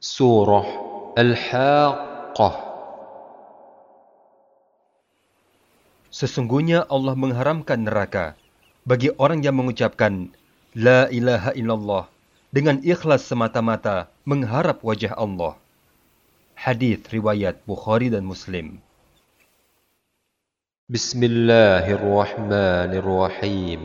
Surah Al-Haqqah Sesungguhnya Allah mengharamkan neraka bagi orang yang mengucapkan La ilaha illallah dengan ikhlas semata-mata mengharap wajah Allah. Hadis riwayat Bukhari dan Muslim. Bismillahirrahmanirrahim.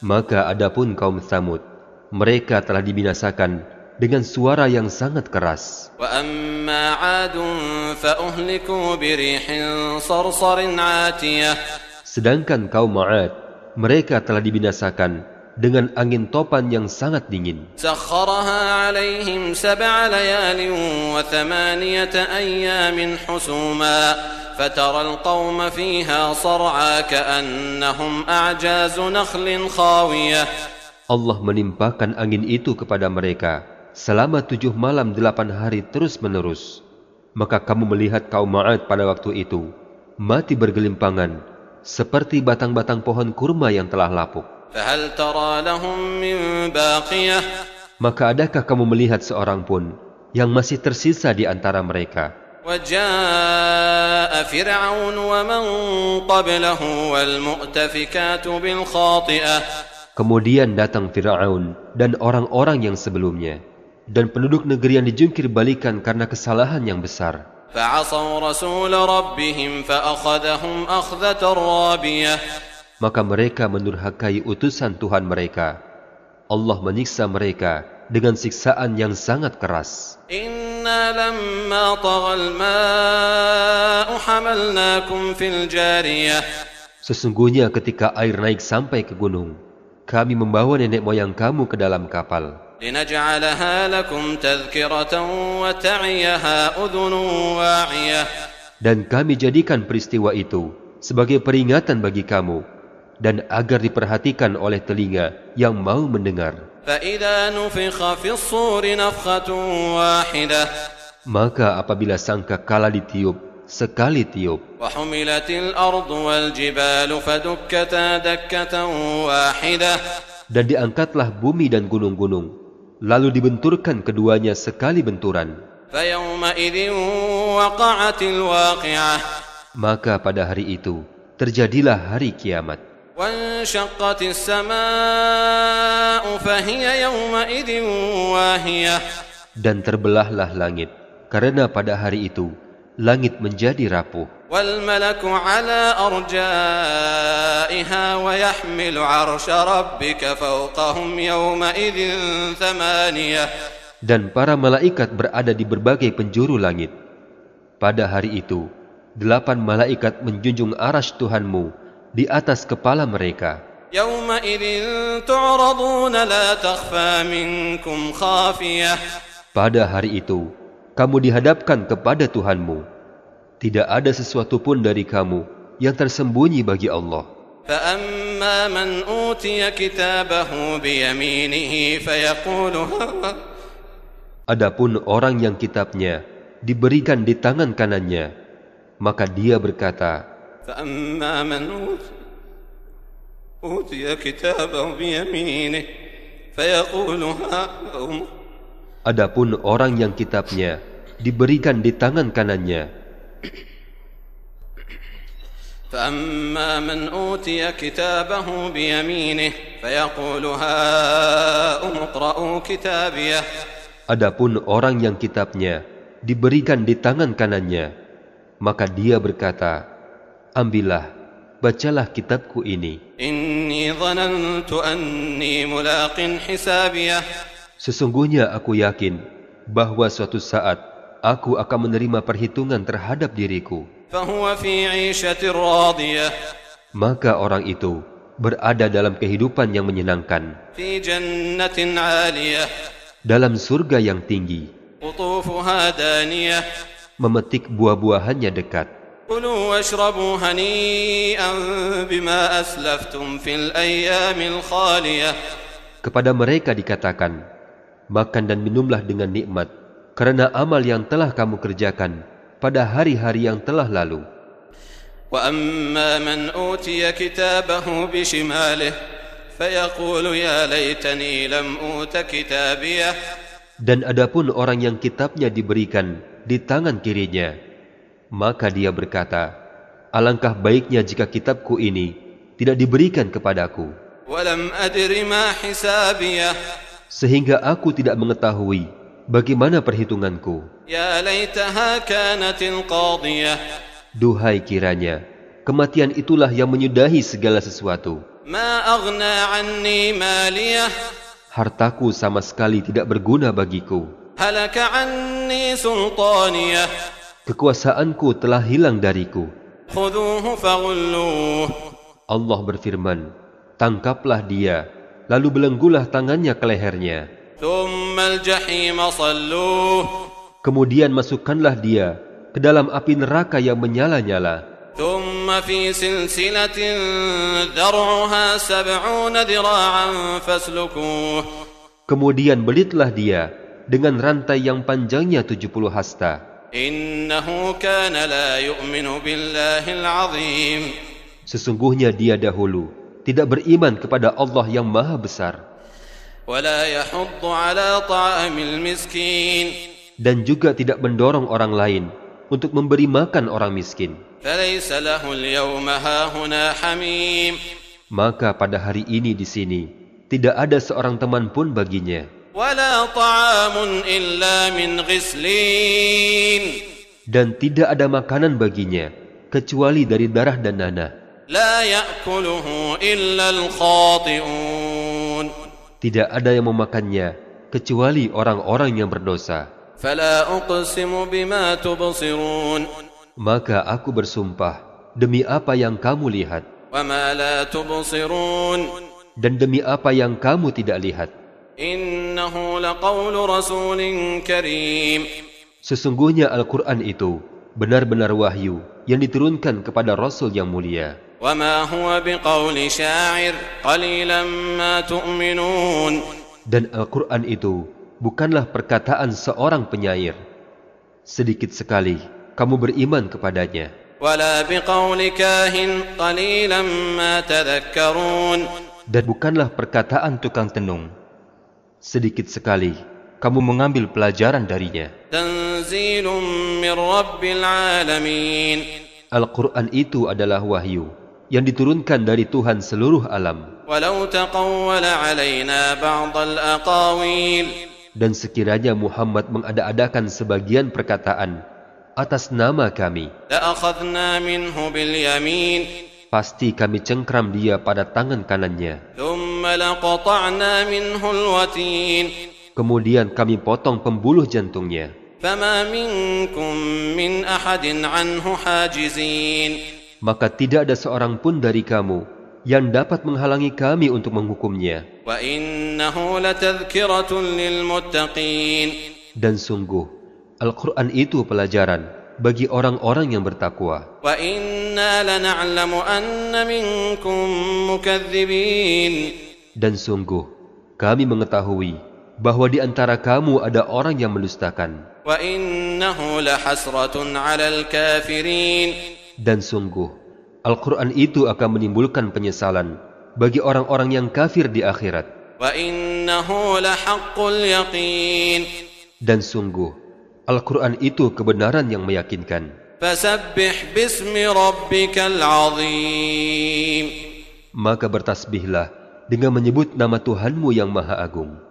Maka adapun kaum Samud, mereka telah dibinasakan dengan suara yang sangat keras. Sedangkan kaum Ma'ad, mereka telah dibinasakan dengan angin topan yang sangat dingin. سخرها عليهم سبع ليال وثمانية أيام حسوما فترى القوم فيها صرعى كأنهم أعجاز نخل خاوية Allah menimpakan angin itu kepada mereka selama tujuh malam delapan hari terus-menerus. Maka kamu melihat kaum Ma'ad pada waktu itu mati bergelimpangan seperti batang-batang pohon kurma yang telah lapuk. فهل ترى لهم من باقية Maka adakah kamu melihat seorang pun yang masih tersisa di antara mereka? وجاء فرعون ومن قبله والمؤتفكات بالخاطئة Kemudian datang Fir'aun dan orang-orang yang sebelumnya, dan penduduk negeri yang dijungkir balikan karena kesalahan yang besar. فعصوا رسول ربهم فأخذهم أخذة رابية Maka mereka mendurhakai utusan Tuhan mereka. Allah menyiksa mereka dengan siksaan yang sangat keras. إنا لما طغى الماء حملناكم في الجارية Sesungguhnya ketika air naik sampai ke gunung, kami membawa nenek moyang kamu ke dalam kapal, لنجعلها لكم تذكرة وتعيها أذن واعية dan kami jadikan peristiwa itu sebagai peringatan bagi kamu, dan agar diperhatikan oleh telinga yang mau mendengar. فإذا نفخ في الصور نفخة واحدة Maka apabila sangka kala ditiup, sekali tiup, وحملت الأرض والجبال فدكتا دكة واحدة dan diangkatlah bumi dan gunung-gunung, lalu dibenturkan keduanya sekali benturan. فيومئذ وقعت الواقعة Maka pada hari itu, terjadilah hari kiamat. وانشقت السماء فهي يومئذ واهية Dan terbelahlah langit, karena pada hari itu, langit menjadi rapuh. والملك على أرجائها ويحمل عرش ربك فوقهم يومئذ ثمانية Dan para malaikat berada di berbagai penjuru langit. Pada hari itu, delapan malaikat menjunjung aras Tuhanmu di atas kepala mereka. Pada hari itu, kamu dihadapkan kepada Tuhanmu. Tidak ada sesuatu pun dari kamu yang tersembunyi bagi Allah. Adapun orang yang kitabnya diberikan di tangan kanannya, maka dia berkata, فأما من أوتي, أوتي كتابه بيمينه فيقول هاؤم Adapun orang yang kitabnya diberikan di tangan kanannya, فأما من أوتي كتابه بيمينه فيقول هاؤم اقرءوا كتابيه adapun orang yang kitabnya diberikan di tangan kanannya, maka dia berkata, ambillah, bacalah kitabku ini. Sesungguhnya aku yakin bahwa suatu saat aku akan menerima perhitungan terhadap diriku. Maka orang itu berada dalam kehidupan yang menyenangkan. Dalam surga yang tinggi. Memetik buah-buahannya dekat. كلوا واشربوا هنيئا بما أسلفتم في الأيام الخالية Kepada mereka dikatakan, makan dan minumlah dengan nikmat, karena amal yang telah kamu kerjakan pada hari-hari yang telah lalu. وأما من أوتي كتابه بشماله فيقول يا ليتني لم أوت كتابيه Dan adapun orang yang kitabnya diberikan di tangan kirinya, maka dia berkata, Alangkah baiknya jika kitabku ini tidak diberikan kepadaku. Sehingga aku tidak mengetahui bagaimana perhitunganku. Duhai kiranya, kematian itulah yang menyudahi segala sesuatu. Hartaku sama sekali tidak berguna bagiku kekuasaanku telah hilang dariku. Allah berfirman, tangkaplah dia, lalu belenggulah tangannya ke lehernya. Kemudian masukkanlah dia ke dalam api neraka yang menyala-nyala. Kemudian belitlah dia dengan rantai yang panjangnya 70 hasta. Sesungguhnya dia dahulu tidak beriman kepada Allah yang maha besar dan juga tidak mendorong orang lain untuk memberi makan orang miskin. Maka pada hari ini di sini tidak ada seorang teman pun baginya ولا طعام إلا من غسلين dan tidak ada makanan baginya kecuali dari darah dan nanah. لا يأكله إلا الخاطئون Tidak ada yang memakannya kecuali orang-orang yang berdosa. فلا أقسم بما تبصرون Maka aku bersumpah demi apa yang kamu lihat وما لا تبصرون dan demi apa yang kamu tidak lihat. Sesungguhnya Al-Quran itu benar-benar wahyu yang diturunkan kepada Rasul yang mulia. Dan Al-Quran itu bukanlah perkataan seorang penyair. Sedikit sekali kamu beriman kepadanya. Dan bukanlah perkataan tukang tenung. Sedikit sekali kamu mengambil pelajaran darinya. Al-Quran itu adalah wahyu yang diturunkan dari Tuhan seluruh alam. Dan sekiranya Muhammad mengada-adakan sebagian perkataan atas nama kami, pasti kami cengkram dia pada tangan kanannya. ثم لقطعنا منه الوتين Kemudian kami potong pembuluh jantungnya. فما منكم من أحد عنه حاجزين Maka tidak ada seorang pun dari kamu yang dapat menghalangi kami untuk menghukumnya. وإنه لتذكرة للمتقين Dan sungguh, Al-Quran itu pelajaran bagi orang-orang yang bertakwa. وإنا لنعلم أن منكم مكذبين dan sungguh, kami mengetahui bahwa di antara kamu ada orang yang mendustakan. Dan sungguh, Al-Quran itu akan menimbulkan penyesalan bagi orang-orang yang kafir di akhirat. Dan sungguh, Al-Quran itu kebenaran yang meyakinkan. Maka bertasbihlah dengan menyebut nama Tuhanmu yang Maha Agung.